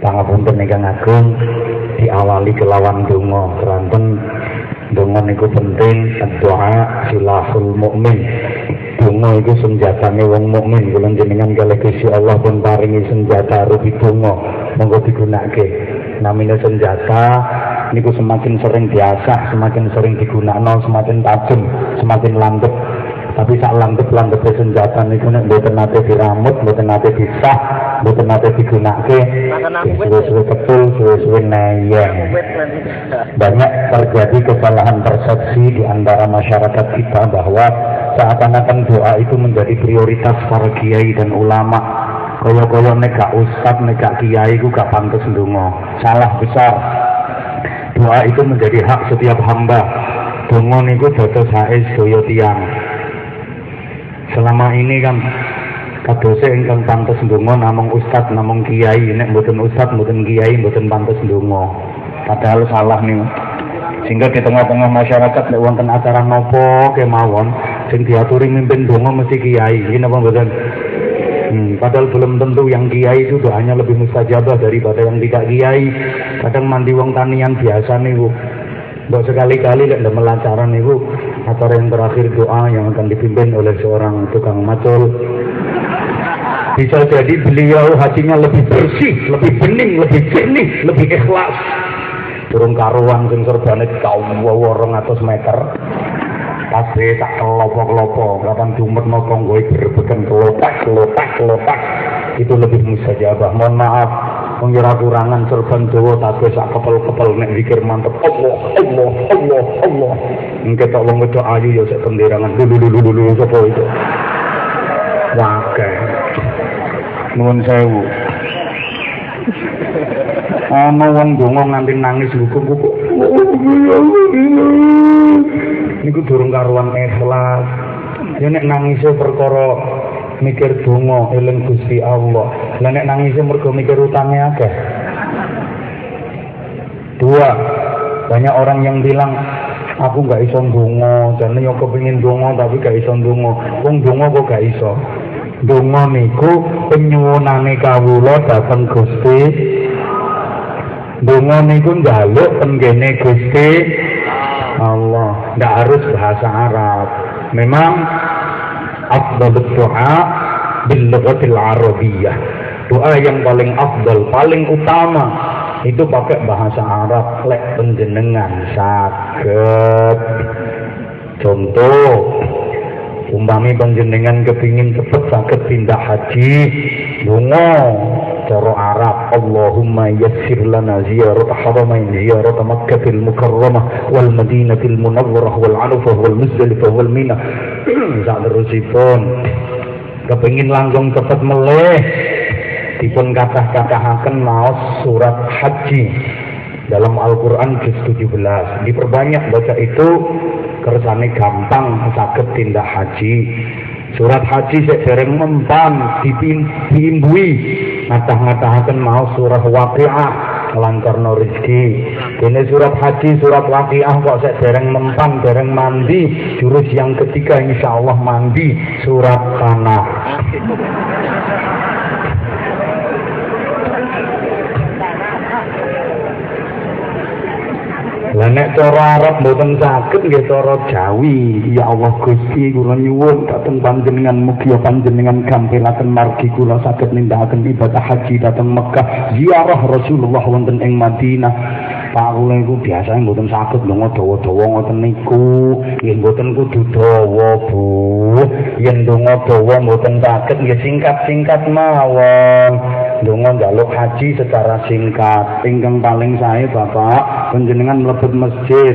Pangapunten ingkang agung diawali kelawan donga. Keranten donga niku penting doa silahul mukmin. Donga iku senjatane wong mukmin. Kula jenengan kalih Gusti Allah pun paringi senjata rupi donga. Monggo digunakake. Namanya senjata niku semakin sering biasa semakin sering digunakan semakin tajam semakin landep tapi sak landep senjata niku nek mboten nate diramut mboten nate disah mboten nate digunakake suwe-suwe ketul suwe-suwe neyeng. Banyak terjadi kesalahan persepsi di antara masyarakat kita bahwa seakan-akan doa itu menjadi prioritas para kiai dan ulama. Kaya-kaya nek gak ustad nek gak kiai ku gak pantes ndonga. Salah besar. Doa itu menjadi hak setiap hamba. Donga niku dados hake sedaya tiyang selama ini kan kadose ingkang pantes ndonga namung ustad namung kiai. Nek mboten ustad mboten kiai mboten pantes ndonga. Padahal salah nih sehingga di tengah-tengah masyarakat nek wonten acara nopo kemawon sing diaturi mimpin donga mesti kiai. Ini apa mboten? Hmm, padahal belum tentu yang kiai itu doanya lebih mustajabah daripada yang tidak kiai. Kadang mandi wong tanian biasa nih bu Mbak sekali-kali lek damel acara niku acara yang terakhir doa yang akan dipimpin oleh seorang tukang macul. Bisa jadi beliau hatinya lebih bersih, lebih bening, lebih jernih, lebih ikhlas. Turun karuan sing serbane kaum worong atus meter. Kabeh tak kelopo-kelopo, kapan diumetno konggoe berbeken kelopak, kelopak, kelopak. Itu lebih mustajabah. Mohon maaf, mengira kurangan serban Jawa tapi sak kepel-kepel nek zikir mantep. Allah Allah Allah Allah. Engke tak wong wedok ayu ya sak penderangan. Dulu dulu dulu sapa itu? Wae nuwun sewu. Ana wong donga nganti nangis hukum kok. Niku durung karuan ikhlas. Ya nek nangise perkara mikir donga eling Gusti Allah. Lah nek nangis mergo mikir utangnya akeh. Dua, banyak orang yang bilang aku nggak iso ndonga, jane yo kepengin ndonga tapi gak iso ndonga. Wong ndonga kok gak iso. Ndonga niku penyuwunane kawula dhateng Gusti. Ndonga niku njaluk tenggene Gusti Allah. Ndak harus bahasa Arab. Memang afdal doa bil lughatil arabiyah. Doa yang paling afdal, paling utama. Itu pakai bahasa Arab lek penjenengan. Saged. Contoh umpami panjenengan kepingin cepet sakit pindah haji bunga cara Arab Allahumma yassir lana ziyarat haramain ziyarat Makkahil Mukarramah wal Madinatil Munawwarah wal Anufah wal Muzdalifah wal Mina sak kepingin langsung cepet meleh dipun kathah-kathahaken maos surat haji dalam Al-Quran juz 17 diperbanyak baca itu kersane gampang sakit tindak haji. Surat haji sedereng mempan diimbui. Ngatah-ngatahaken mau surah waqiah lancarno rezeki. Ini surat haji surat waqiah kok sedereng mempan dereng mandi. Jurus yang ketiga insya Allah mandi surat tanah Lah nek cara Arab mboten saged nggih cara Jawi. Ya Allah Gusti kula nyuwun dhateng panjenengan mugi panjenengan gampilaken margi kula saged nindakaken ibadah haji dhateng Mekah ziarah Rasulullah wonten ing Madinah. Pak kula iku biasa mboten saged lunga dawa-dawa ngoten niku. Nggih mboten kudu dawa, Bu. Yen lunga dawa mboten saged nggih singkat-singkat mawon. Lunga njaluk haji secara singkat. Ingkang paling sae Bapak panjenengan mlebet masjid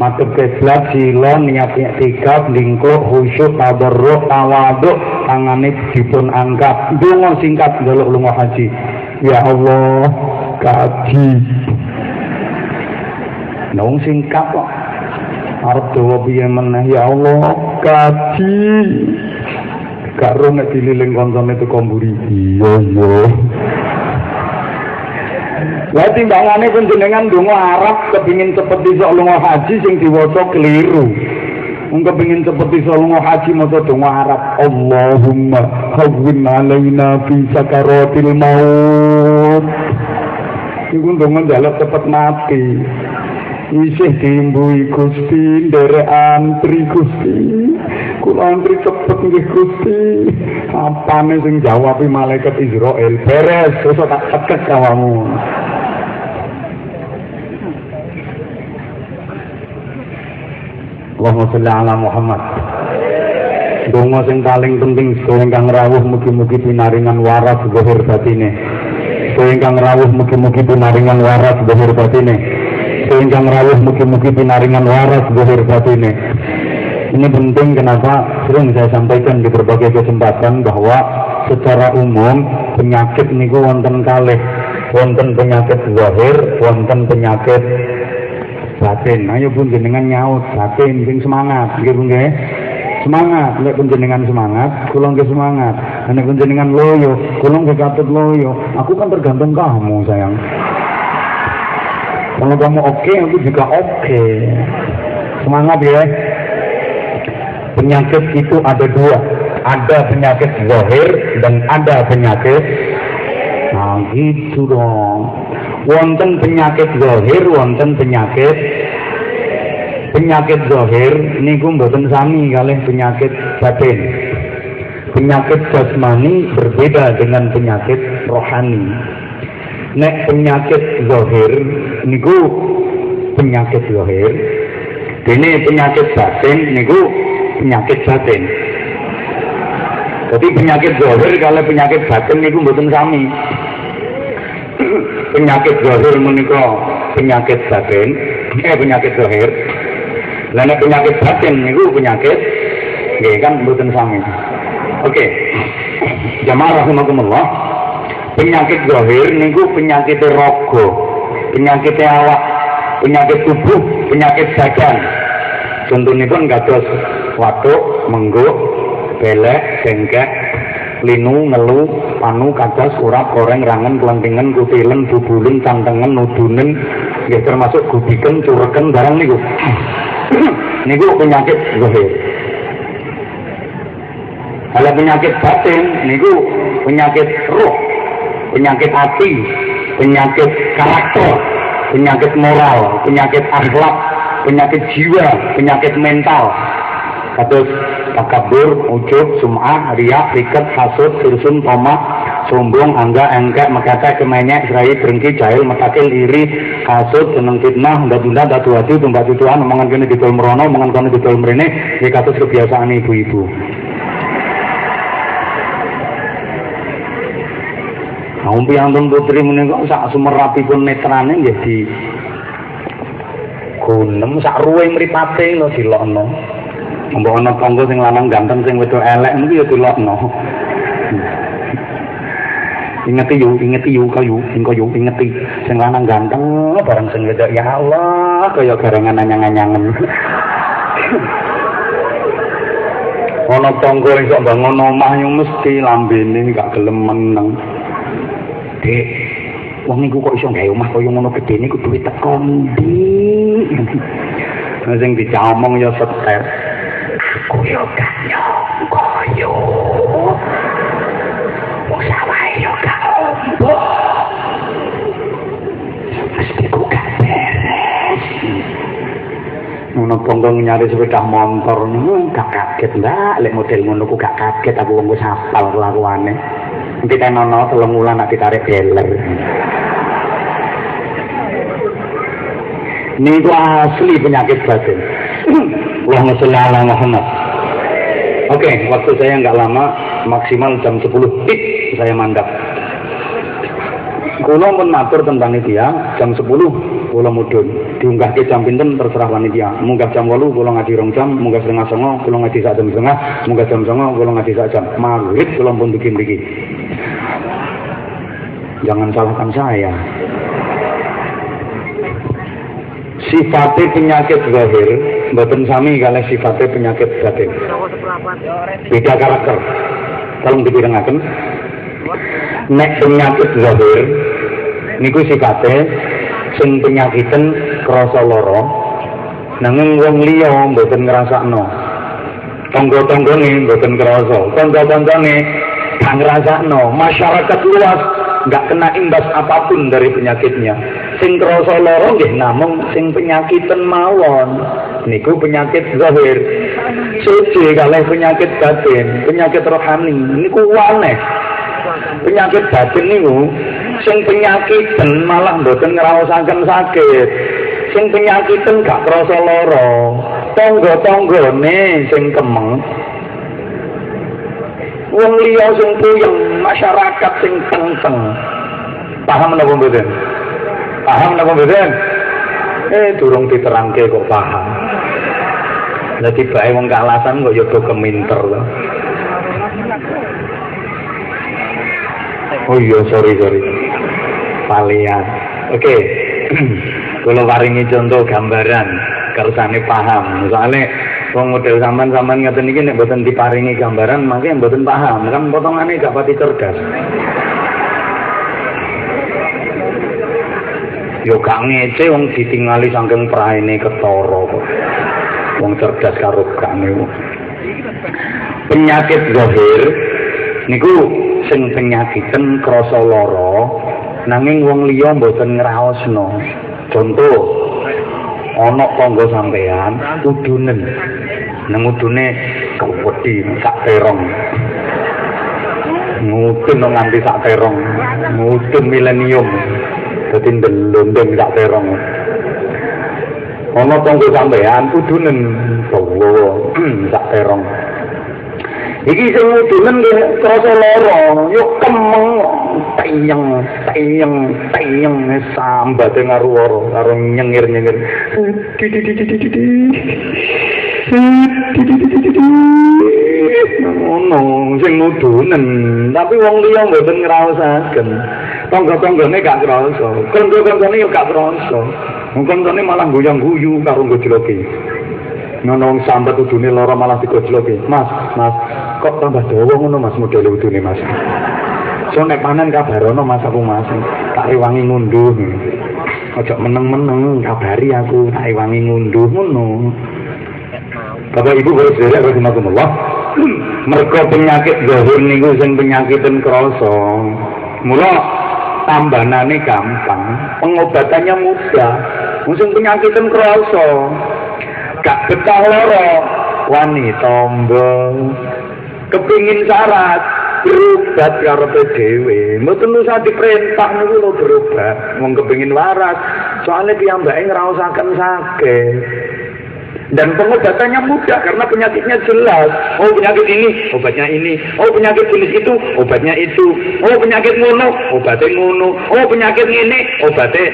madhep kiblat sila niat i'tikaf lingkup khusyuk tabarruk tawaduk tangane dipun angkat donga singkat njaluk lunga haji ya Allah kaji nong singkat kok. Arep dawa piye meneh? Ya Allah kaji. Karo nek dililing kancane teko mburi. Iya iya. Lah timbangane panjenengan donga Arab kepingin cepet iso lunga haji sing diwaca keliru. Wong kepingin cepet iso lunga haji maca donga Arab Allahumma hawwin alaina fi sakaratil maut. Iku ndonga njaluk cepet mati isih diimbui Gusti nderek antri Gusti. Kula antri cepet nggih Gusti. Apane sing jawab malaikat Israel? Beres wis tak teket kawamu Allahumma sholli ala Muhammad. Donga sing paling penting sedaya ingkang rawuh mugi-mugi pinaringan waras zahir batine. Sedaya ingkang rawuh mugi-mugi pinaringan waras zahir batine. Ingkang rawuh mugi-mugi pinaringan waras zahir batine. Ini. Penting kenapa? Sering saya sampaikan di berbagai kesempatan bahwa secara umum penyakit niku wonten kalih. Wonten penyakit zahir, wonten penyakit batin. Ayo pun jenengan nyaut batin sing semangat, nggih nggih. Semangat. Nek penjenengan semangat kula nggih semangat. Nek penjenengan loyo kula nggih katut loyo. Aku kan tergantung kamu sayang kalau kamu oke okay, aku juga oke okay. semangat ya penyakit itu ada dua ada penyakit zahir dan ada penyakit nah gitu dong wonten penyakit zahir wonten penyakit penyakit zahir niku mboten sami kalih penyakit batin. Penyakit jasmani berbeda dengan penyakit rohani. Nek penyakit zahir niku penyakit zahir. Dene penyakit batin niku penyakit batin. Jadi penyakit zahir kalau penyakit batin niku mboten sami. penyakit zahir menika penyakit batin, eh penyakit zahir Lalu penyakit batin itu penyakit nggih kan mboten sami. Oke. Okay. Jamaah rahimakumullah. Penyakit zahir niku penyakit rogo, penyakit awak, penyakit tubuh, penyakit badan. Contohnya pun kados watuk, mengguk, belek, bengkek, linu, ngelu, panu, kadas, urap, goreng, rangen, kelentingan, kutilen, bubulun, cantengan, nudunen, ya termasuk gubiken, cureken, barang niku. niku penyakit zahir. Kalau penyakit batin niku penyakit roh, penyakit hati, penyakit karakter, penyakit moral, penyakit akhlak, penyakit jiwa, penyakit mental. Kados takabur, ujub, sum'ah, riak, riket, hasud, sirsun, tomak, sombong, angga, engkek, mekate, kemenyek, serai, berengki, jahil, metakil, iri, hasud, seneng fitnah, bunda-bunda, datu hati, tumbat tutuan, omongan kene didol merono, omongan kene didol mrene, iki kados kebiasaan ibu-ibu. Umpi antun putri menika sak sumerapipun netrane nggih di gunem sak ruwe mripate lho dilokno. Mbok ana tangga sing lanang ganteng sing wedok elek niku ya dilokno. Ingeti yu, ingeti yu kayu, sing kayu ingeti sing lanang ganteng bareng sing wedok ya Allah kaya garangan anyang-anyangen. Ana tangga iso bangun omah yo mesti lambene gak gelem meneng. Dek, wong iku kok iso gawe omah kaya ngono gedene kudu duwe teko ndi? Sing dicamong ya seter. Aku yo gak nyongko Wong sawahe yo gak ombo. Mesti ku gak beres. Ngono ponggong nyari sepeda motor ngono gak kaget ndak lek model ngono ku gak kaget aku wong wis hafal kelakuane. Nanti tenono telung wulan nak ditarik beler. Ini itu asli penyakit batin. Allahumma sholli ala Muhammad. Oke, okay, waktu saya nggak lama, maksimal jam 10 hit saya mandap. Kulo pun matur tentang panitia jam 10 kulo mudun. Diunggah ke jam pinten terserah panitia. Munggah jam 8 kulo ngaji rong jam, munggah setengah songo kulo ngaji sak jam setengah, munggah jam songo kulo ngaji sak jam. Maghrib kulo pun bikin bikin. Jangan salahkan saya. Sifatnya penyakit zahir, mboten sami kalih sifatnya penyakit batin. Beda karakter. Tolong dipirengaken. Nek penyakit zahir niku sifatnya sing penyakiten krasa lara. Nanging wong liya mboten ngrasakno. Tangga-tanggane mboten krasa. Kanca-kancane gak no masyarakat luas nggak kena imbas apapun dari penyakitnya. Sing krasa lara nggih namung sing penyakitan mawon. Niku penyakit zahir. Suci kalih penyakit batin penyakit rohani. Niku aneh penyakit batin niku sing penyakitan malah mboten ngraosaken sakit sing penyakitan gak krasa lara tangga-tanggane sing kemeng wong liya sing puyeng masyarakat sing kenceng paham napa mboten paham napa mboten eh durung diterangke kok paham Jadi bae wong kalasan kok ya keminter to. Oh iya, sorry, sorry. Palian. Oke. Okay. Kalau paringi contoh gambaran, kersane paham. Soalnya wong model sampean-sampean ngoten iki nek mboten diparingi gambaran mangke mboten paham. Kan potongane gak pati cerdas. Yo gak ngece wong ditingali saking praene ketara kok. Wong cerdas karo kane penyakit zahir niku sing penyakiten krasa lara nanging wong liya mboten ngraosno contoh ana tangga sampean udunen. Nang udune wedi sak terong. Ngudun nganti sak terong. Ngudun milenium. Dadi ndelondong sak terong. Ana tangga sampean udunen. Sak terong. Iki sing udunen krasa lara. Yo kemeng tayang tayang tayang sambat ngaruwara karo nyengir-nyengir. Ngono sing udunen tapi wong liya mboten ngraosaken. Tangga-tanggane gak krasa kanca-kancane yo gak krasa kancane malah guyang-guyu karo ngojloki ngono sambat udune lara malah digojloki mas mas kok tambah dawa ngono mas model udune mas so nek panen kabarono mas aku mas tak rewangi ngunduh ojo meneng-meneng kabari aku tak rewangi ngunduh ngono. Bapak Ibu boleh sedherek rahimakumullah mergo penyakit zahir niku sing penyakiten krasa. Mula tambanane gampang pengobatannya mudah. Musim penyakiten krasa gak betah loro wani tombol kepingin syarat berobat karepe dhewe mboten usah diperintah niku lho berobat wong kepengin waras soalnya piyambake ngraosaken sakit dan pengobatannya mudah karena penyakitnya jelas. Oh penyakit ini, obatnya ini. Oh penyakit jenis itu, obatnya itu. Oh penyakit ngono, obatnya ngono. Oh penyakit ini, obatnya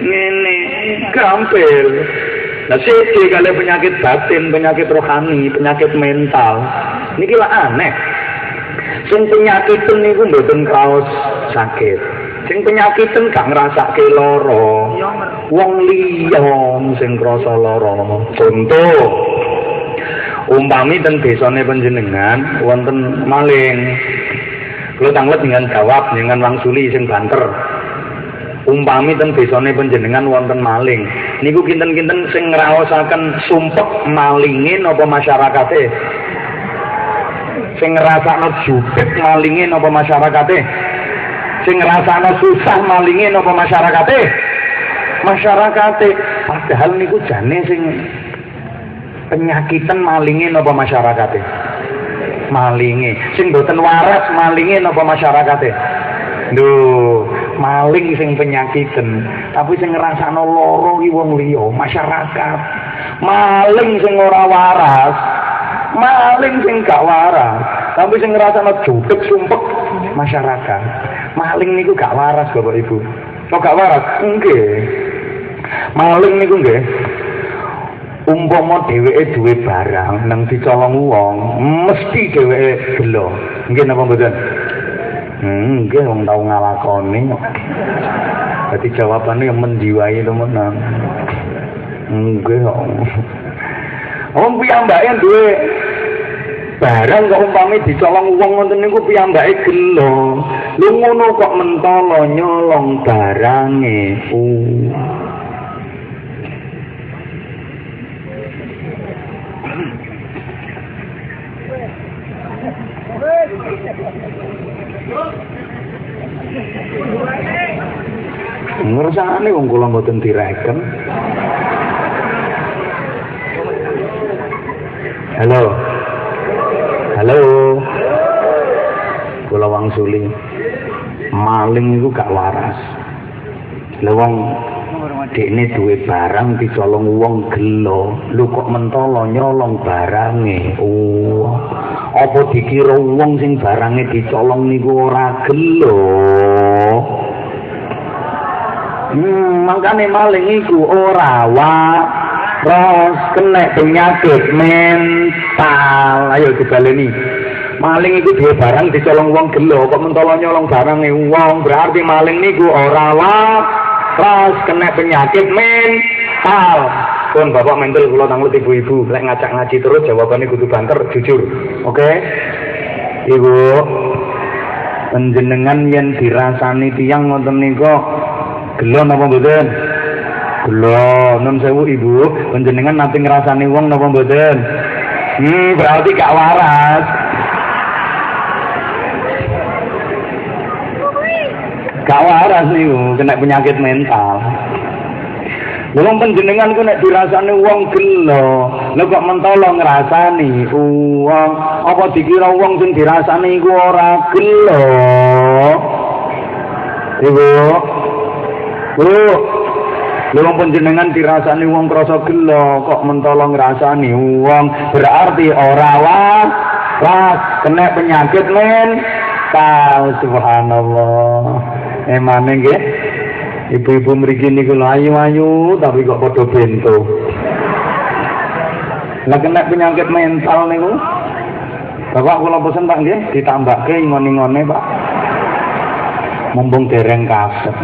ini. Gampil. Nah, sih kalau penyakit batin, penyakit rohani, penyakit mental, ini kira aneh. Sing penyakit niku mboten kaos sakit. Sing penyakit gak ngrasake lara. Wong liya sing krasa lara. Contoh umpami ten desane panjenengan wonten maling. Kulo tanglet dengan jawab dengan wangsuli sing banter. umpami ten desane panjenengan wonten maling niku kinten-kinten sing ngraosaken sumpek malinge napa masyarakate sing ngrasakno jubek malinge napa masyarakate? Sing ngrasakno susah malinge napa masyarakate? Masyarakate padahal niku jane sing penyakitan malinge napa masyarakate? Malinge. Sing boten waras malinge napa masyarakate? Duh, maling sing penyakiten, tapi sing ngrasakno lara ki wong liya, masyarakat. Maling sing ora waras, maling sing gak waras, tapi sing ngrasakno judek sumpek masyarakat. Maling niku gak waras, Bapak Ibu. Kok gak waras? Nggih. Maling niku nggih. Umpama dheweke duwe barang nang dicolong wong, mesti dheweke gelo. Nggih napa mboten? Hmm, nggih wong tau ngalakoni. Dadi jawabane yang menjiwai temenan. Nggih kok. Wong piyambake duwe barang kok umpami dicolong wong ngoten niku piyambake gelo. Lu ngono kok mentolo nyolong barange. Ngrasane wong kula mboten direken. Halo. Halo. Kula wangsuli. Maling iku gak waras. Lah wong dekne duwe barang dicolong wong gelo lu kok mentolo nyolong barange oh apa dikira wong sing barange dicolong niku ora gelo hmm makane maling iku ora wa ros kena penyakit mental ayo dibaleni maling iku duwe barang dicolong wong gelo kok mentolo nyolong barange wong berarti maling niku ora wa Terus kena penyakit mental. Pun bapak mental kula nanglut ibu-ibu lek ngajak ngaji terus jawabannya kudu banter jujur. Oke? Okay? Ibu penjenengan yen dirasani tiang ngoten nika gelo napa mboten? Gelo, nun sewu ibu, penjenengan nanti ngrasani wong napa mboten? Hmm, berarti gak waras. gak waras niku kena penyakit mental Wong panjenengan ku nek dirasani wong gelo, lha kok mentolo ngrasani wong apa dikira wong sing dirasani iku ora gelo? Ibu. Bu. Lha panjenengan dirasani wong krasa gelo, kok mentolo ngrasani wong? Berarti ora waras kena penyakit men. Subhanallah. emane nggih. Ibu-ibu mriki niku ayu-ayu tapi kok padha bento. Lah kena penyakit mental niku. Bapak kula pesen Pak nggih ditambahke ngone-ngone Pak mumpung dereng kasep.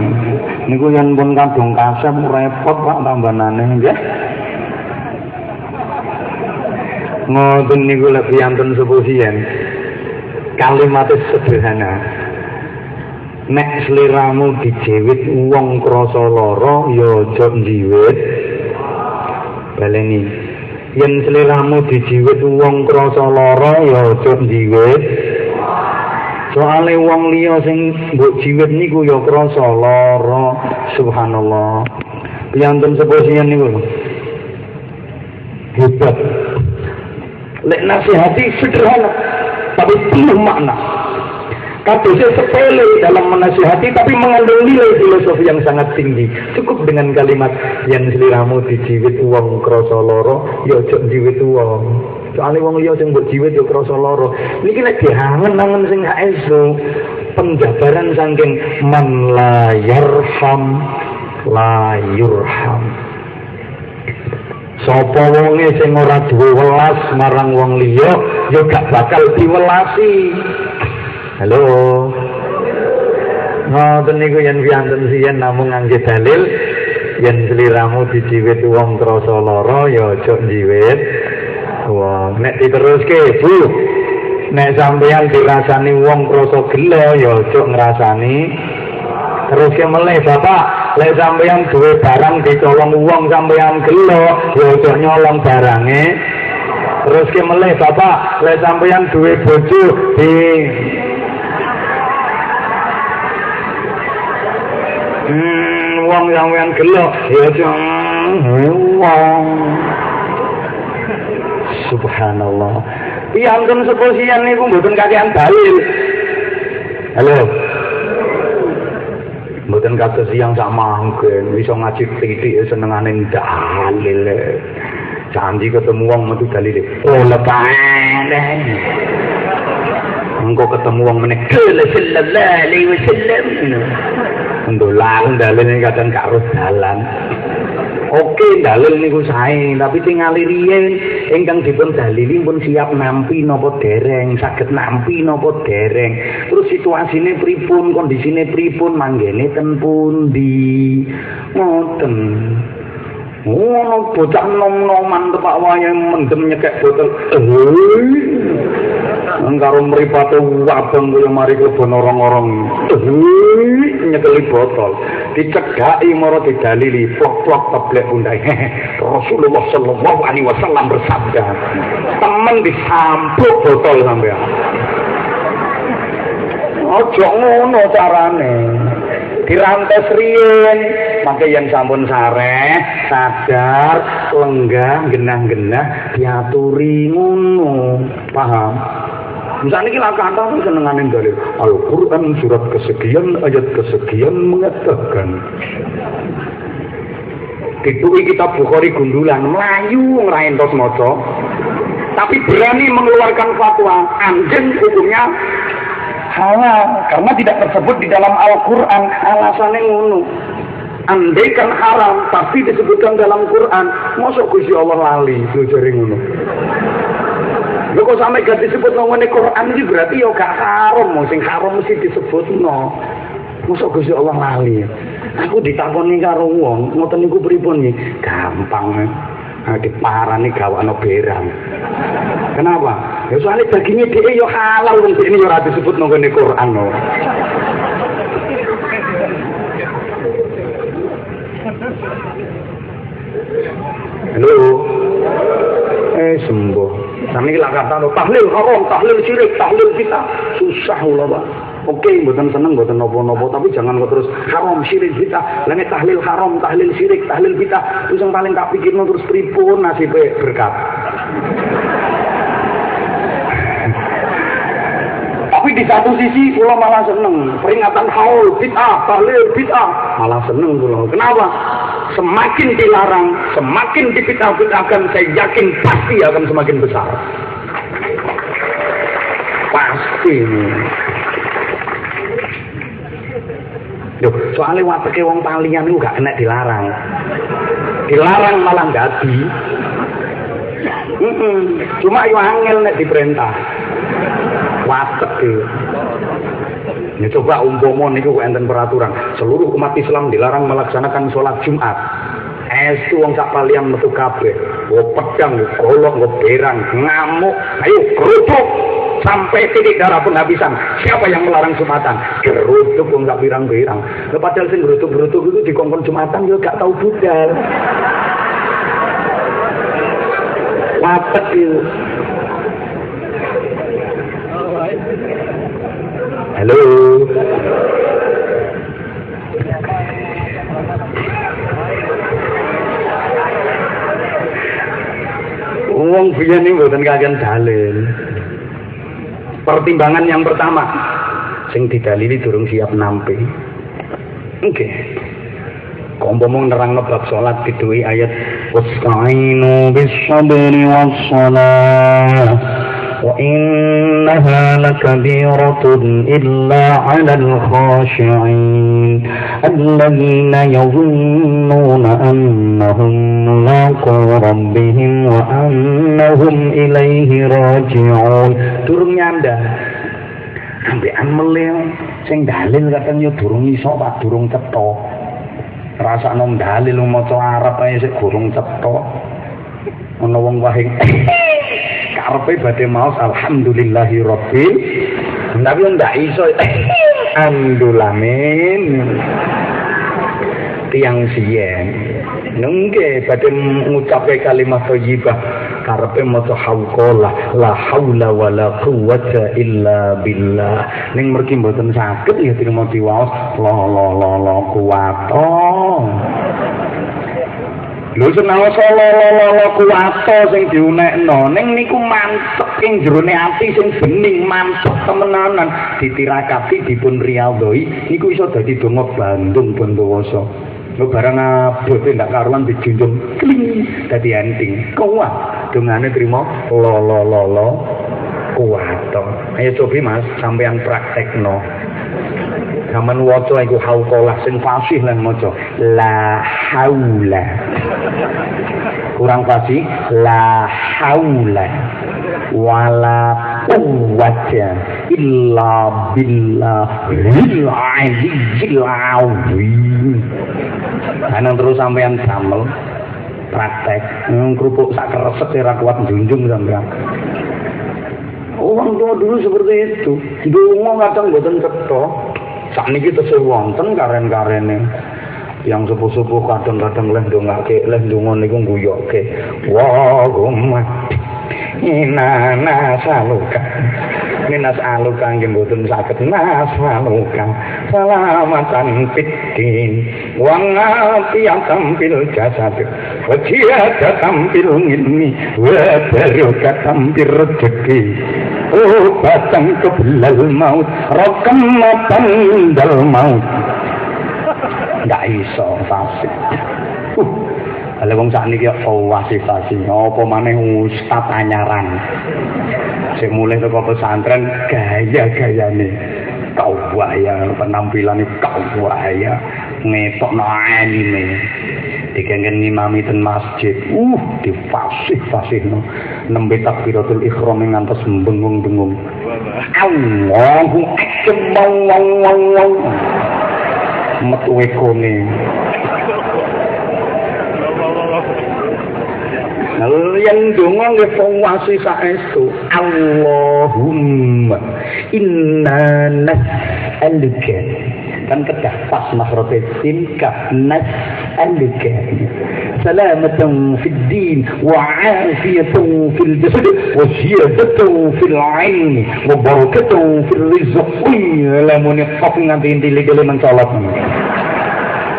Niku yen pun kadung kasep repot Pak tambanane nggih. Ngoten niku lek piantun sepusian kalimat sederhana. Nek sliramu dijewit wong krasa lara ya aja njiwit. Baleni yen sliramu dijewit wong krasa lara ya aja njiwit soale wong liya sing mbok jiwit niku ya krasa lara subhanallah piantun seposian niku hebat lek nasihati sederhana tapi penuh makna Kadosnya sepele dalam menasihati tapi mengandung nilai filosofi yang sangat tinggi. Cukup dengan kalimat yang seliramu dijiwit uang kroso loro, ya jiwit uang. Soalnya wong liya sing mbok jiwit ya krasa lara. Niki nek dihangen-hangen sing gak esu penjabaran saking man la yarham la yurham. Sapa wonge sing ora duwe welas marang wong liya ya gak bakal diwelasi. Halo. Ngoten niku yen piantun siyen namung ngangge dalil yen sliramu dijiwit wong krasa lara ya aja njiwit wong. Nek diteruske, Bu. Nek sampeyan dirasani wong krasa gelo ya aja ngrasani Teruske meleh Bapak, lek sampeyan duwe barang dicolong wong sampeyan gelo ya aja nyolong barange. Terus ke meleh bapak, le sampeyan duwe bojo di Hmm, wong yang yang gelo ya wong. Subhanallah. Piantun sekosian niku mboten kakean dalil. Halo. Mboten kados yang sak mangken iso ngaji titik senengane dalil. Janji ketemu wong metu dalil. Oh lepas. Engko ketemu wong meneh sallallahu alaihi wasallam. ndolang dalil kadang gak harus dalan oke dalil niku sae. Tapi tingali riyen ingkang dipun dalili pun siap nampi napa dereng saged nampi napa dereng. Terus situasine pripun kondisine pripun manggene ten pundi? Ngoten. Ngono bocah nom-noman tepak wayahe mendem nyekek botol karo mripate wabang kaya mari kebon orang-orang nyekeli botol dicegaki mara didalili plok-plok teblek undai Rasulullah sallallahu alaihi wasallam bersabda temen disampuk botol sampean Ojo ngono carane. Dirantes riyen, mangke yang sampun sare, sadar, lenggah, genah-genah diaturi ngono. Paham? Misalnya kita kata itu senenganin dalil Al-Quran surat kesekian ayat kesekian mengatakan Ditui kita Bukhari gundulan Melayu ngerain tos moco Tapi berani mengeluarkan fatwa Anjing hukumnya halal Karena tidak tersebut di dalam Al-Quran Alasannya ngunu Andaikan haram tapi disebutkan dalam Quran Masuk Gusti Allah lali Belajar ngono Lho kok sampe gak disebut ngene Quran iki berarti ya gak haram, sing haram mesti disebut no. Mosok Gusti Allah lali. Aku ditakoni karo wong, ngoten niku pripun nggih? Gampang. Nah, diparani gawakno berang. Kenapa? Ya soalnya dagingnya dia ya halal wong ini ya ora disebut nang ngene Quran no. Halo. Eh sembuh. Sami kata lo tahlil haram, tahlil syirik, tahlil kita susah ulah pak. Oke, bukan seneng, bukan nopo-nopo, tapi jangan kau terus haram syirik kita. Lainnya tahlil haram, tahlil syirik, tahlil kita. Terus yang paling tak pikir terus pripun nasib berkat. Tapi di satu sisi pulau malah seneng, peringatan haul, bid'ah, tahlil, bid'ah, malah seneng pulau. Kenapa? Semakin dilarang, semakin dipitah-pitahkan, saya yakin pasti akan semakin besar. Pasti. Loh, soalnya waktu wong palian itu gak kena dilarang. Dilarang malah di. Mm -mm. Cuma yang angel nek diperintah. Watek Ya coba umpama niku enten peraturan, seluruh umat Islam dilarang melaksanakan sholat Jumat. Estu wong sak palian metu kabeh. Wo pedang, golok, wo berang, ngamuk. Ayo kerupuk sampai titik darah penghabisan. Siapa yang melarang Jumatan? Geruduk wong gak birang-birang. Padahal sing geruduk-geruduk itu dikongkon Jumatan yo gak tahu budal. Wapet itu. Halo. Wong biyen iki mboten kagian dalil. Pertimbangan yang pertama sing didalili durung siap nampi. Oke. Okay. Kompomong nerang bab salat diduwi ayat wasta'inu bis sabri. وإنها لكبيرة إلا على الخاشعين الذين يظنون أنهم ملاقو ربهم وأنهم إليه راجعون turun nyanda ambekan melil sing dalil kadang yo durung iso Pak durung cetha rasane dalil maca Arab ae sik durung cetha ana wong wahing Karepe badhe maos alhamdulillahi rabbil tapi ndak iso andulamin tiang sien nengke badhe ngucape kalimat thayyibah karepe maca hauqalah la haula wala quwwata illa billah. Ning mergi mboten saged ya trimo diwaos la la la la Lho senawa solo kuwato sing diunekno ning niku mantep ing jerone ati sing bening mantep temenanan ditirakati dipun riyadhoi niku iso dadi donga Bandung Bondowasa. Lho barang abot ndak karuan dijunjung kling dadi enting. Kuat dongane trimo lo lo lo lo kuwato. Ayo cobi Mas sampean praktekno. Zaman waca iku hauqalah sing fasih lan maca la haula. Kurang fasih la haula wala quwwata illa billahil aliyyil azim. Ana terus sampean damel praktek kerupuk sak keresek ora kuat njunjung sampean. Orang tua dulu seperti itu. Dulu kadang buatan ketok. sak niki tesih wonten karen-karene. Yang sepuh-sepuh kadang-kadang leh dongake leh dongo niku guyoke wa gumat inana saluka minas aluka nggih mboten saged nas maluka selamatan pitin wong ati yang tampil jasad wajah tampil ngini wa baru tampil rezeki batang kebelal maut rokem matang indal maut gak iso fasik uh ala wong sakniki kok fasik fasik apa maneh ustaz anyaran? Sing mulih teko pesantren gaya-gayane. Kau buaya penampilan kau buaya. Ngetokno anime. Dikengken ngimami ten masjid. Uh difasih fasih no nembe takbiratul ikhram ngantos bengung-bengung Allahu akbar wong wong wong metu ekone yang donga nggih fawasi saestu. Allahumma inna nas'aluka kan kedah pas mahrote sin ka nas'aluka salamatan fid din wa afiyatan fil jasad wa ziyadatan fil ilmi wa barakatan fil rizqi lamun kok nganti inti legale mencolot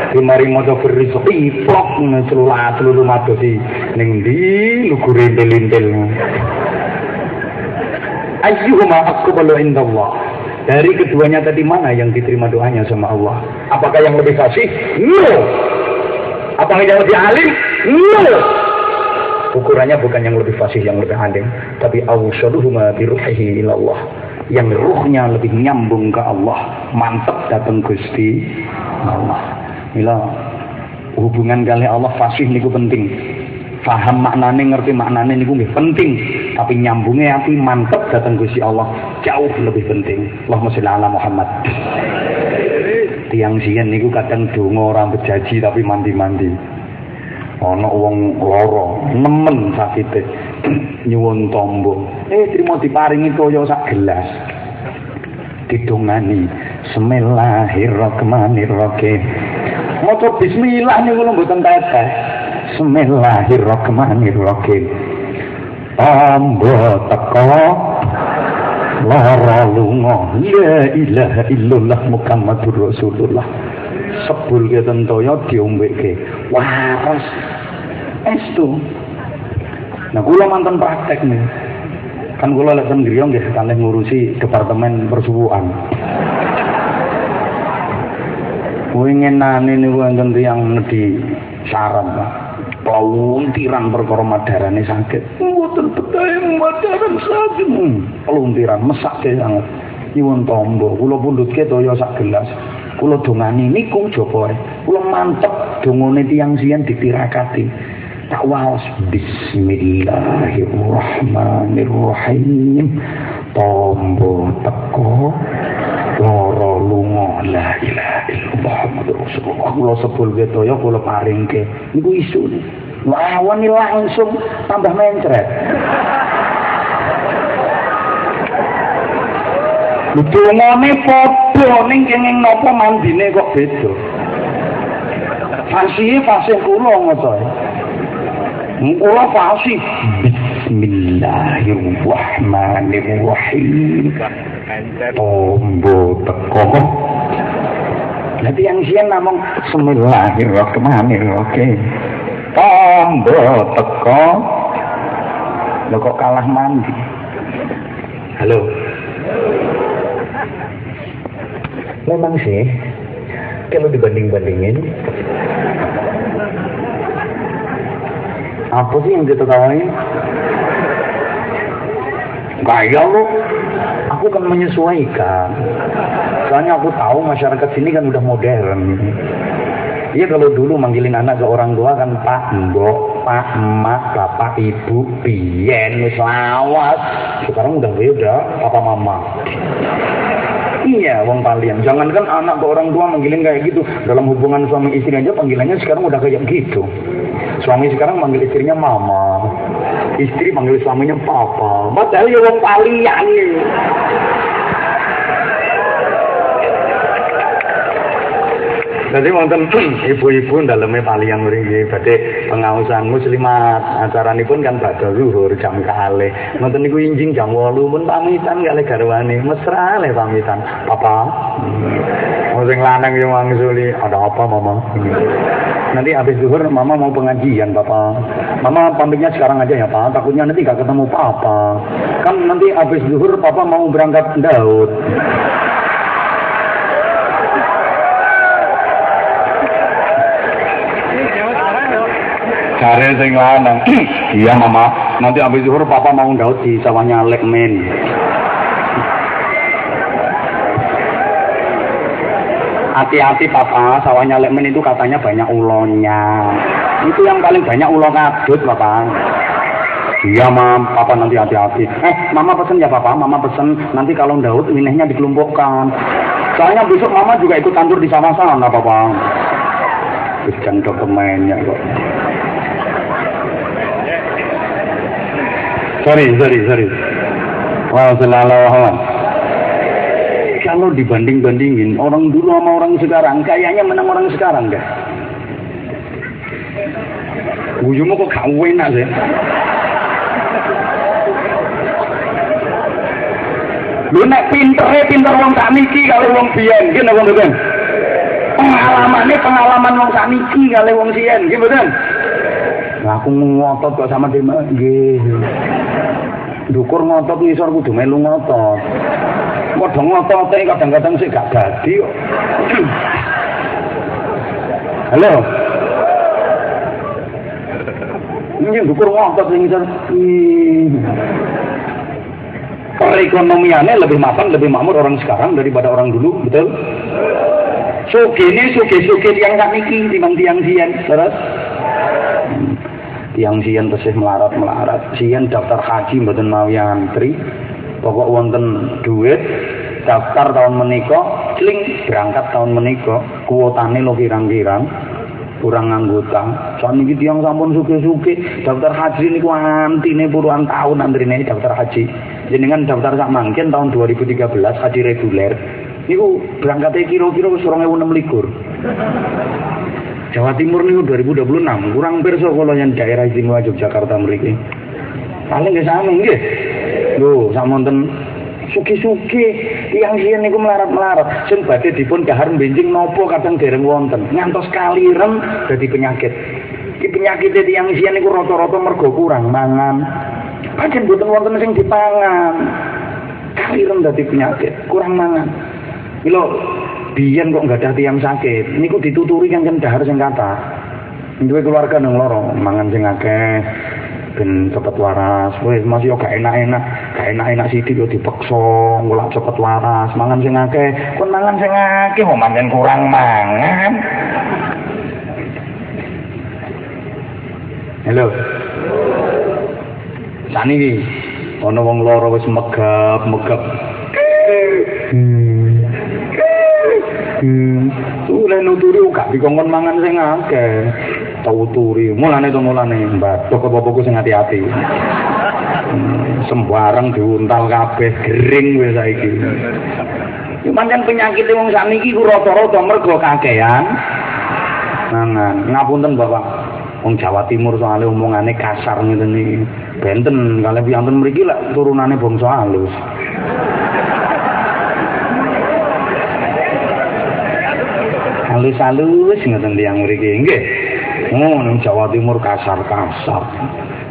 Dimari maca rezeki plok celulat seluruh madosi ning ndi lugure lintil ayyuhuma aqbalu indallah dari keduanya tadi mana yang diterima doanya sama Allah? Apakah yang lebih fasih? No. Apakah yang lebih alim? No. Ukurannya bukan yang lebih fasih, yang lebih alim, tapi awsaluhuma biruhihi ilallah. Yang ruhnya lebih nyambung ke Allah, mantap datang Gusti Allah. Mila hubungan kali Allah fasih niku penting paham maknane ngerti maknane niku nggih penting. Tapi nyambungnya api mantep datang Gusti Allah jauh lebih penting. Allahumma sholli ala Muhammad. Tiang sian niku kadang donga ora bejaji tapi mandi-mandi. Ana wong lara nemen sakite. Nyuwun tombo eh trimo diparingi toya sak gelas. Didongani. Bismillahirrahmanirrahim. Maca bismillah niku lho mboten teteh Bismillahirrahmanirrahim. Ambo teko lara lunga la ilaha illallah Muhammadur Rasulullah. Sebul ke tentoya diombeke. Waras. Estu. Nah, kula mantan praktek nih. Kan kula lek griya nggih kalih ngurusi departemen persuwuan. Winginane niku wonten tiyang nedhi saran, Pak. Peluntiran perkara madarane sakit? Mboten betahe madaran sakit. Peluntiran mesake sangat nyuwun tombo kula pundhutke toya sak gelas. Kula dongani niku japa kula mantep dongane tiyang sian ditirakati tak waos. Bismillahirrahmanirrahim. Tombo teko loro lunga la ilaha illallah muhammadur rasulullah kula sebul toya kula paringke niku isune lawan langsung tambah mencret Dungane padha ning kenging napa mandine kok beda. Fasih fasih kula ngono Kula fasih. Bismillahirrahmanirrahim. Tombo teko. Jadi yang siang namung Bismillahirrahmanirrahim. Tombo teko. Lo kok kalah mandi? Halo. Memang sih, kalau dibanding-bandingin, apa sih yang diketahui? Gaya lo, aku kan menyesuaikan. Soalnya aku tahu masyarakat sini kan udah modern. Iya kalau dulu manggilin anak ke orang tua kan Pak, Mbok, Pak, Emak, Bapak, Ibu, Bien, Lawas. Sekarang udah beda, Papa Mama. Iya, wong kalian. Jangankan anak ke orang tua manggilin kayak gitu. Dalam hubungan suami istri aja panggilannya sekarang udah kayak gitu. Suami sekarang manggil istrinya mama. Istri manggil suaminya papa. Padahal ya wong kalian. Jadi wonten ibu-ibu daleme palian mriki badhe pengausan muslimat. Acaranipun kan badhe zuhur jam kalih. Wonten niku injing jam 8 pun pamitan kalih garwane. Mesra le pamitan. Papa. Sing lanang yo mangsuli, ada apa mama? Nanti habis zuhur mama mau pengajian papa. Mama pamitnya sekarang aja ya pak. Takutnya nanti gak ketemu papa. Kan nanti habis zuhur papa mau berangkat Daud. Cari sing lanang. iya mama, nanti habis zuhur papa mau Daud di sawahnya Lekmen. Hati-hati papa, sawahnya Lekmen itu katanya banyak ulonya. Itu yang paling banyak ulo kadut papa. Iya mam, papa nanti hati-hati. Eh, mama pesen ya papa, mama pesen nanti kalau Daud minehnya dikelompokkan. Soalnya besok mama juga ikut kantor di sana-sana papa. Jangan dokumennya kok. Sorry, sorry, sorry. Wow, selalu Kalau dibanding-bandingin orang dulu sama orang sekarang, kayaknya menang orang sekarang deh. Buyumu kok gak enak sih? Lu nek pintere pinter wong sakniki kali wong biyen, nggih napa mboten? Pengalamane pengalaman wong sakniki kali wong siyen, nggih mboten? Lah aku ngotot kok sama dhewe nggih. Dukur ngotot ngisor kudu melu ngotot. Padha ngotote kadang-kadang sik gak dadi kok. Halo. Ini dukur ngotot ngisor. Perekonomiannya lebih mapan, lebih makmur orang sekarang daripada orang dulu, betul? Sugene suge-suge tiang sakniki timbang tiang sian, terus tiang sian tesih melarat-melarat. Sian daftar haji mboten mawi antri. Pokok wonten duit daftar tahun menika, kling berangkat tahun menika, kuotane lo kirang-kirang kurang anggota. Soal niki tiang sampun suge-suge daftar haji niku antine puluhan tahun antrine daftar haji. Jenengan daftar sak mangken tahun 2013 haji reguler. Niku berangkatnya kira-kira wis 2026. Jawa Timur niku 2026, kurang pirsa kula yang daerah istimewa Yogyakarta mriki. Paling nggih sami nggih. Lho, samonten suki-suki yang siyen niku melarat-melarat. Sing badhe dipun dahar benjing napa kadang dereng wonten. Ngantos kalirem dadi penyakit. Iki penyakit yang siyen niku rata-rata mergo kurang mangan. Pancen boten wonten sing dipangan. Kalirem dadi penyakit kurang mangan. Milo biyen kok nggak ada tiang sakit. Niku dituturi kan kan dahar sing kata. Duwe keluarga nang loro mangan sing akeh ben cepet waras. Wis masih gak enak-enak gak enak-enak sithik yo dipeksa ngulak cepet waras. Mangan sing akeh kon mangan sing akeh mau mangan kurang mangan. Halo. Saniki ana wong loro wis megap megap hmm hmm oleh nuturi gak dikongkon mangan sing akeh. Tau turi mulane to mulane mbak. Toko bapakku sing hati-hati. Hmm, sembarang diuntal kabeh gering wis saiki. Pancen penyakit wong sakniki ku rata-rata mergo kakean mangan ngapunten Bapak wong Jawa Timur soalnya omongane kasar ngeten iki. Benten kalih piantun mriki lek turunane bangsa halus halus-halus ngeten tiyang mriki nggih Oh, nang Jawa Timur kasar-kasar.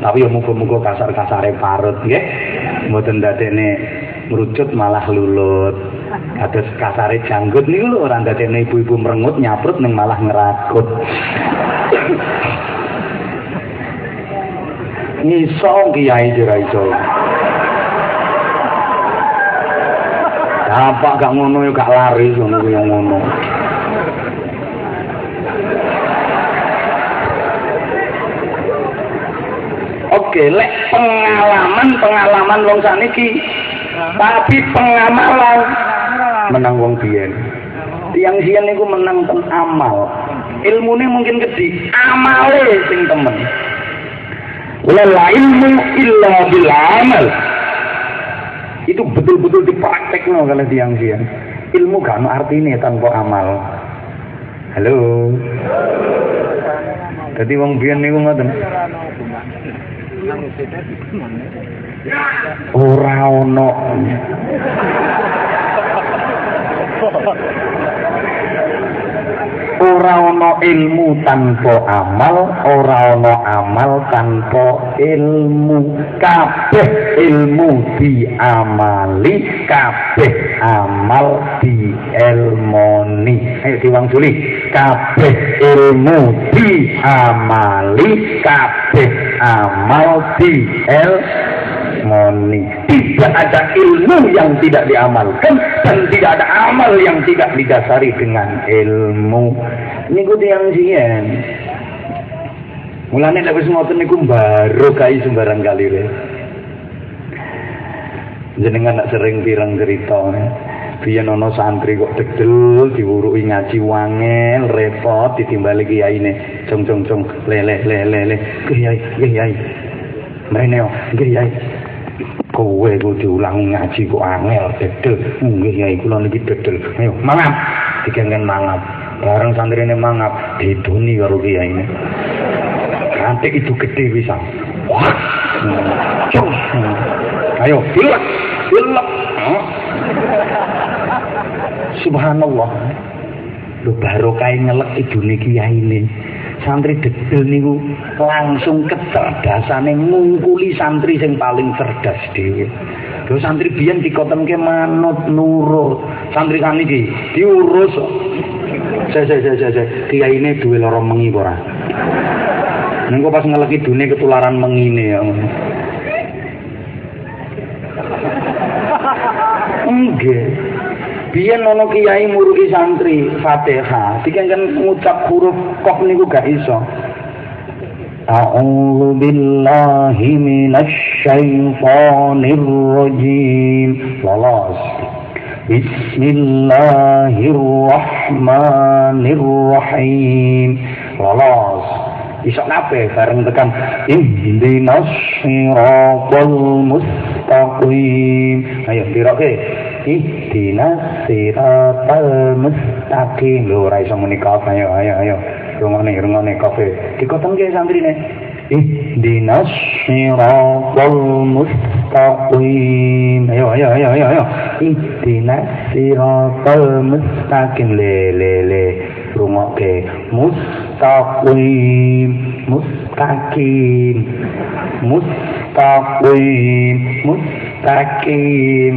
Tapi ya muga-muga kasar-kasare parut nggih. Mboten dadekne merucut malah lulut. Kados kasare janggut niku lho ora dadekne ibu-ibu merengut nyaprut ning malah ngerakut. Niso kiai jera iso. Apa gak ngono ya gak laris ngono yang ngono. Oke, lek pengalaman pengalaman wong saniki, tapi pengamalan menang wong biyen. Tiang sian niku menang ten amal. Ilmune mungkin gede, amale sing temen. Wala ilmu illa bil amal. Itu betul-betul dipraktekno kalih tiang sian. Ilmu gak ono artine tanpa amal. Halo. Dadi wong biyen niku ngoten. Ora ono. ora ana ilmu tanpa amal ora ana amal tanpa ilmu. Kabeh ilmu diamali kabeh amal dielmoni. Ayo diwangsuli. Kabeh ilmu diamali kabeh amal diel moni. Tidak ada ilmu yang tidak diamalkan dan tidak ada amal yang tidak didasari dengan ilmu. Ini gue yang sien. Mulane nek wis ngoten baru kai sembarang kali re. Jenengan nak sering pirang cerita. Biyen ana santri kok degel diwuruki ngaji wangel repot ditimbali kiyaine. Jong jong jong le le le le le. Kiai kiai. Mrene yo, kiai. kowe ku diulang ngaji kok angel dedel nggih ya kula niki dedel ayo mangap dikengen mangap bareng santrine mangap didoni karo kiai ini kanthi itu gede bisa wah ayo ilak ilak subhanallah. Lu baru kain ngelek idune kiai ini santri dedel niku langsung kecerdasane ngungkuli santri sing paling cerdas dhewe. Lho santri biyen dikotemke manut nurut. Santri kan iki diurus. Se se se se kiyaine duwe lara mengi ora. Nengko pas ngeleki dune ketularan mengine ya. Enggak. Biyen ana kiai muruki santri Fatihah dikengken ngucap huruf kok niku gak iso A'udzu billahi minasy syaithanir rajim. Lolos. Bismillahirrahmanirrahim. Lolos. Iso bareng tekan ihdinas siratal mustaqim. Ayo diroke. Ihdinas siratal mustaqim lho ora iso muni kafe ayo ayo ayo. Rungone rungone kafe. Dikotongke santrine. Ihdinas siratal mustaqim ayo ayo ayo ayo ayo. Ihdinas siratal mustaqim le le le. Rungoke mustaqim mustaqim. Mustaqim. Mustaqim.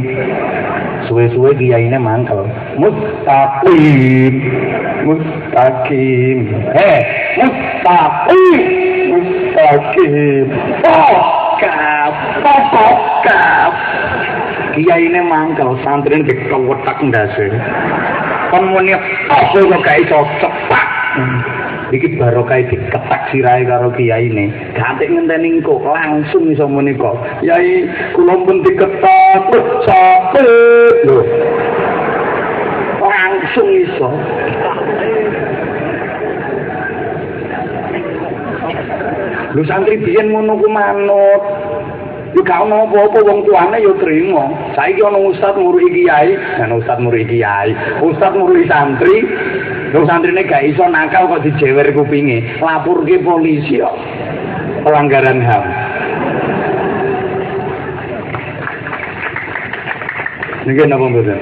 Suwe-suwe kiyaine mangkel. Mustaqim. Mustaqim. Eh mustaqim. Mustaqim. Pokap pokap kiyaine mangkel santrine dikewetak ndase. Kon muni apa kok gak iso cepak iki barokah diketak sirahe karo kiyaine. Ganti ngenteni kok langsung iso menika. Yai kula pun diketak sampe lho. Langsung iso. Lu santri biyen ngono ku manut. Lu gak ono apa-apa wong tuane ya trimo. Saiki ana ustaz murid kiai, ana ustaz murid kiai, ustaz murid santri, Wong santrine gak iso nakal kok dijewer kupinge. Lapurke polisi kok. Pelanggaran HAM. Niki napa mboten?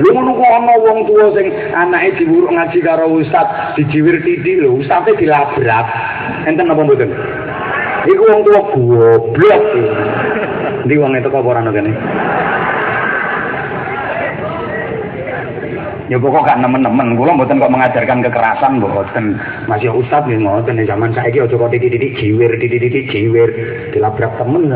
Lu ngono kok ana wong tuwa sing anake diwuruk ngaji karo ustaz, dijiwir titi lho, ustaze dilabrak. Enten napa mboten? Iku wong tuwa goblok. Ndi wong itu kok ora ana ya pokok gak nemen-nemen. Kula mboten kok mengajarkan kekerasan mboten. Masih ustaz nggih ngoten. Zaman saiki aja kok titik-titik jiwir titik-titik jiwir. Dilabrak temen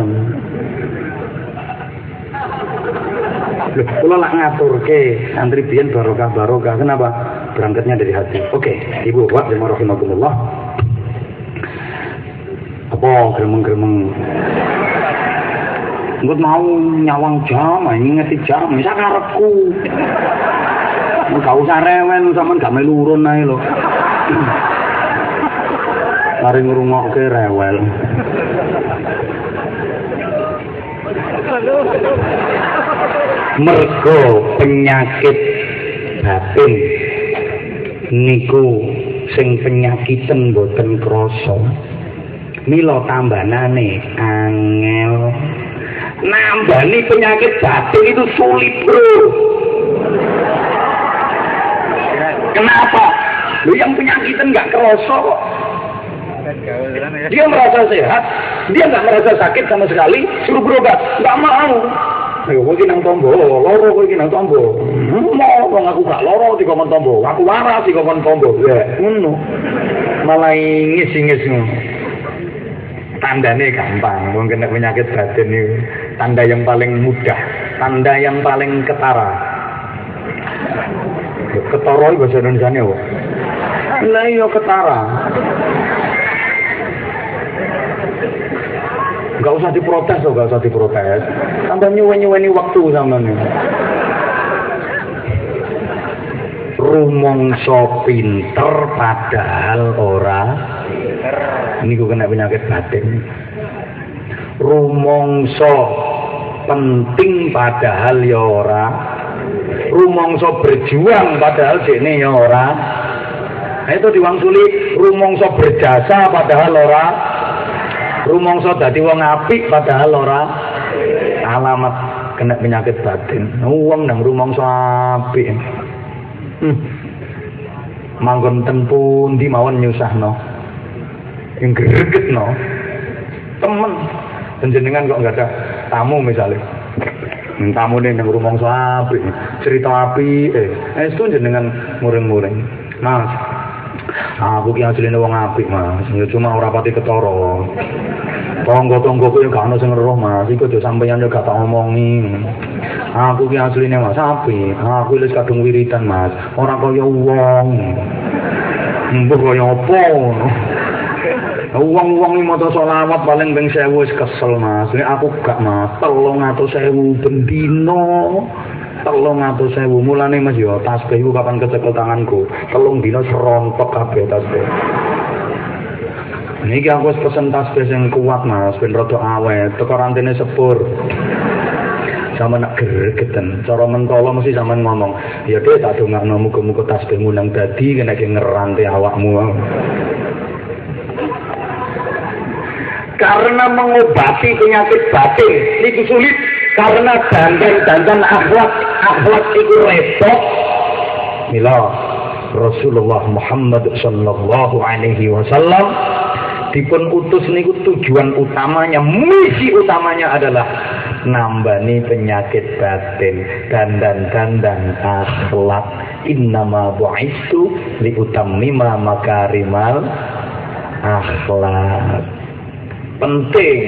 Loh, kula lak ngaturke. Santri biyen barokah barokah kenapa? Berangkatnya dari hati. Oke ibu wa rahimahumullah apa gremeng-gremeng? Ngut mau nyawang jam, ini ngerti jam, bisa karepku. Gak usah rewen sampean gak melu urun ae lho. Mari ngrungokke rewel. Mergo penyakit batin niku sing penyakiten boten krasa mila tambanane angel nambani penyakit batin itu sulit bro kenapa lu yang penyakitan nggak kerasa kok dia merasa sehat dia nggak merasa sakit sama sekali suruh berobat nggak mau Ayo, kowe nang tombo, loro kowe nang tombo. Mau wong aku gak loro di kon tombo, aku waras di kon tombo. Ya, ngono. Malah ngis-ngis ngono. Tandane gampang, wong kena penyakit batin itu tanda yang paling mudah, tanda yang paling ketara. Ketara bahasa Indonesia apa? Lah iya ketara. Gak usah diprotes loh, gak usah diprotes. Tambah nyuwen-nyuweni waktu sama nih. Rumongso pinter padahal ora. Ini gue kena penyakit batin. Rumongso penting padahal ya ora. Rumongso berjuang padahal sini ya ora. Nah, itu diwangsuli rumongso berjasa padahal ora. Rumongso dadi wong apik padahal ora. Alamat kena penyakit batin. Wong nang rumongso apik. Hmm. manggon ten pundi mawon nyusahno? Yang greget no. Temen. Jenengan kok nggak ada tamu misalnya tamu nih nang rumongso apik cerita api eh eh itu jenengan muring-muring mas Aku ki asline wong apik, Mas. Ya cuma ora pati ketara. Tonggo-tonggoku ya gak ono sing ngeroh, Mas. Iku aja sampeyan yo gak tak omongi. Aku ki asline Mas apik. Aku wis kadung wiritan, Mas. Ora kaya wong. Mbok kaya apa? Wong-wong iki maca selawat paling ping 1000 wis kesel, Mas. Nek aku gak, Mas. 300.000 bendino. telung atus sewu. Mulane mas yo tasbih ku kapan kecekel tanganku? Telung dina serontok kabeh tasbih. Niki aku wis pesen tasbih sing kuat mas. Ben rada awet. Teko rantene sepur. Sama nak gregeten. Cara mentolo mesti sampean ngomong ya dek tak dongakno muga-muga tasbihmu nang dadi kena ki ngerante awakmu karena mengobati penyakit batin itu sulit. Karena dandan-dandan akhlak akhlak itu repot. Mila Rasulullah Muhammad sallallahu alaihi wasallam dipun utus niku tujuan utamanya misi utamanya adalah nambani penyakit batin dandan dandan akhlak. Innama bu'istu li utammima makarimal akhlak penting.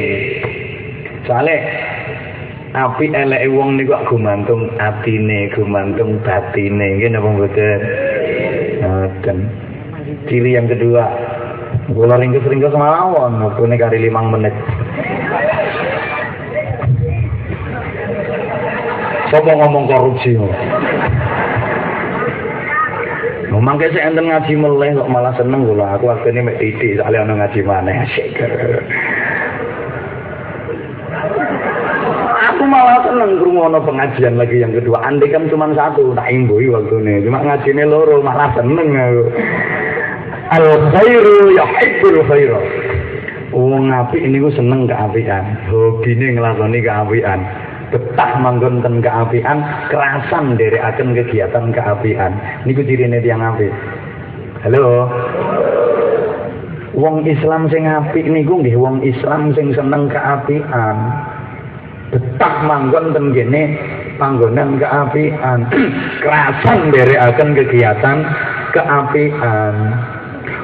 Soalnya api eleke wong niku gumantung atine gumantung batine. Nggih napa mboten? Ngoten. Ciri yang kedua. Kula ringkes-ringkes mawon wektune kari limang menit. Sopo ngomong korupsi? Memang saya enten ngaji meleh kok malah seneng kula. Aku waktu ini mek titik soalnya ngaji maneh. aku malah seneng krungono pengajian lagi yang kedua. Andai kan cuma satu, tak imbui waktu ini. Cuma ngajine loro, malah seneng aku. Al khairu yuhibbul khairu. Wong apik niku seneng keapian. Hobine nglakoni keapian. Betah manggon ten keapian, kerasan akan kegiatan keapian. Niku cirine tiyang apik. Halo. Wong Islam sing apik niku nggih wong Islam sing seneng keapian. Betah manggon ten panggonan keapian. Kerasan akan kegiatan keapian.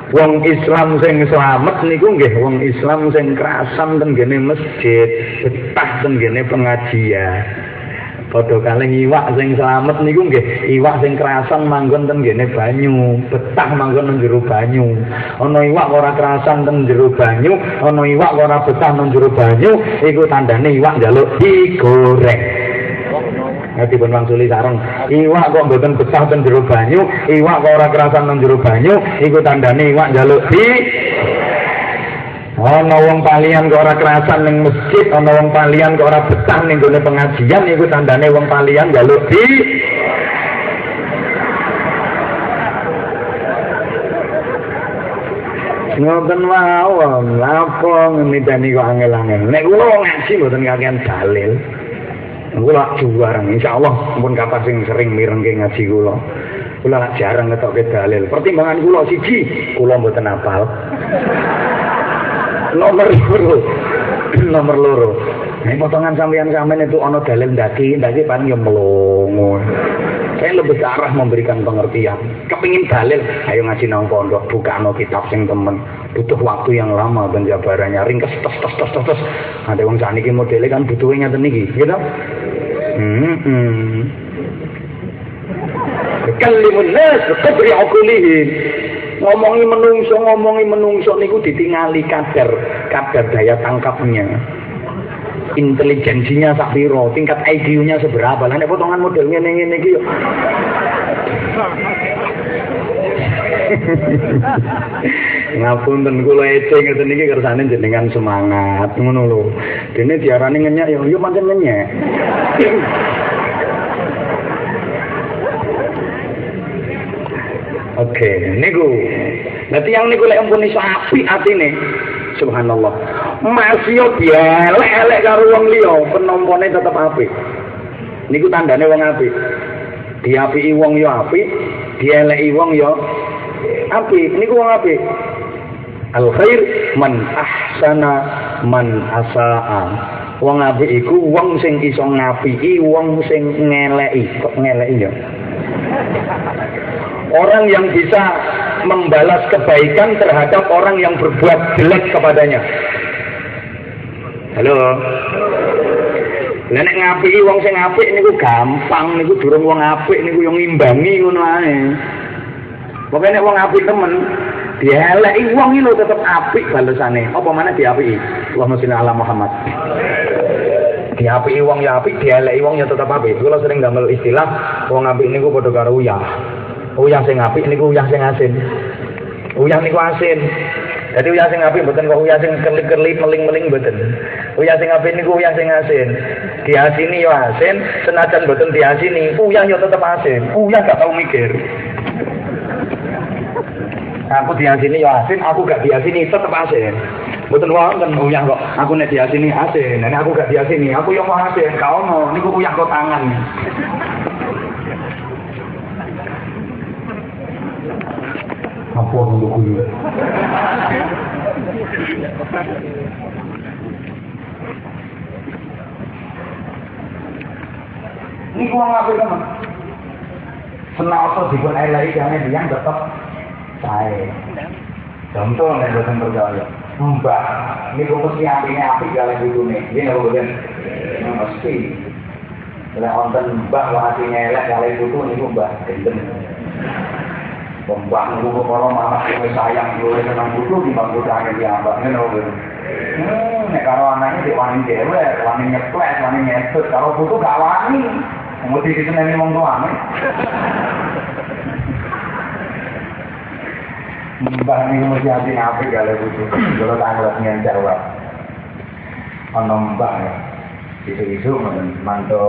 Wong Islam sing selamat niku nggih wong Islam sing kerasan ten masjid betah ten pengajian Padha kalih iwak sing slamet niku nggih iwak sing kerasan manggon ten gene banyu, betah manggon nang jero banyu. Ana iwak ora kerasan ten jero banyu, ana iwak ora betah nang jero banyu, iku tandane iwak njaluk digoreng. Nanti pun mangsuli sarang Iwak kok mboten betah ten jero banyu, iwak kok ora kerasan nang jero banyu, iku tandane iwak njaluk di ana wong palian kok ora kerasan ning masjid ana wong palian kok ora betah ning gone pengajian iku tandane wong palian njaluk di Ngoten mawon, lapo ngendani kok angel-angel. Nek kula ngaji mboten kakean dalil. Kula juarang insyaallah pun kapan sing sering mirengke ngaji kula. Kula jarang ngetokke dalil. Pertimbangan kula siji, kula mboten apal. Nomor loro. Nomor loro. Ini potongan sampean sampean itu ono dalil ndaki, ndaki paling yo melongo. Saya lebih ke arah memberikan pengertian. Kepingin dalil, ayo ngaji nang pondok, buka no kitab sing temen. Butuh waktu yang lama penjabarannya, ringkes tes tes tes tes tes. Ada wong saniki modelnya kan butuhnya ngeten iki, gitu. Hmm, hmm. Kalimun nas qadri uqulihim. Ngomongi menungso, ngomongi menungso niku ditingali kadar kadar daya tangkapnya intelijensinya sak piro, tingkat IQ-nya seberapa. Lah nek potongan model ngene ngene iki yo. Ngapunten kula ece ngeten iki kersane jenengan semangat ngono lho. Dene diarani ngenyek yo yo pancen ngenyek. Oke, niku. Nanti yang niku lek ampun iso apik atine. Subhanallah. Masih elek-elek karo wong liya, penompone tetep apik. Niku tandane wong apik. Diapiki wong ya apik, dieleki wong ya apik. Niku wong apik. Al khair man ahsana man asaa. Wong apik iku wong sing iso ngapiki, wong sing ngeleki. Kok ngeleki ya? Orang yang bisa membalas kebaikan terhadap orang yang berbuat jelek kepadanya. Halo. Lah nek ngapiki wong sing apik niku gampang niku durung wong apik niku yo ngimbangi ngono ae. Pokoke nek wong apik temen dieleki wong iki lho tetep apik balesane. Apa mana diapiki? Allahumma sholli ala Muhammad. Diapiki wong ya apik, dieleki wong ya tetep apik. Kula sering damel istilah wong apik niku padha karo uyah. Uyah sing apik niku uyah sing asin. Uyah niku asin. Jadi uyah sing apik mboten kok uyah sing kerli-kerli meling-meling mboten. Uyah sing apik niku uyah sing asin. Diasini yo asin, senajan mboten diasini, uyah yo tetep asin. Uyah gak tau mikir. Aku diasini yo asin, aku gak diasini tetep asin. Mboten wonten uyah kok. Aku nek diasini asin, nek aku gak diasini, aku yo mau asin. Gak ono, niku uyah kok tangan. Apa dulu kuyu ini uang apa teman? Senasa dipun elai jangan dia tetap saya contoh nih bukan percaya. Mbak ini kok mesti apinya api kalian dulu nih ini apa bukan mesti. Bila onten mbak hatinya elek kalian butuh ini mbak gendeng Pembang dulu kalau mama gue sayang gue senang butuh di bangku tangan dia abang loh Hmm, kalau anaknya di wani dewe, wani nyeplet, wani nyetut, kalau butuh gak wani, mesti diseneni wong tuane. Mbah ini mesti hati nabi kalau butuh, kalau tanglet nyen jawab. Ono mbah ya, isu-isu mantu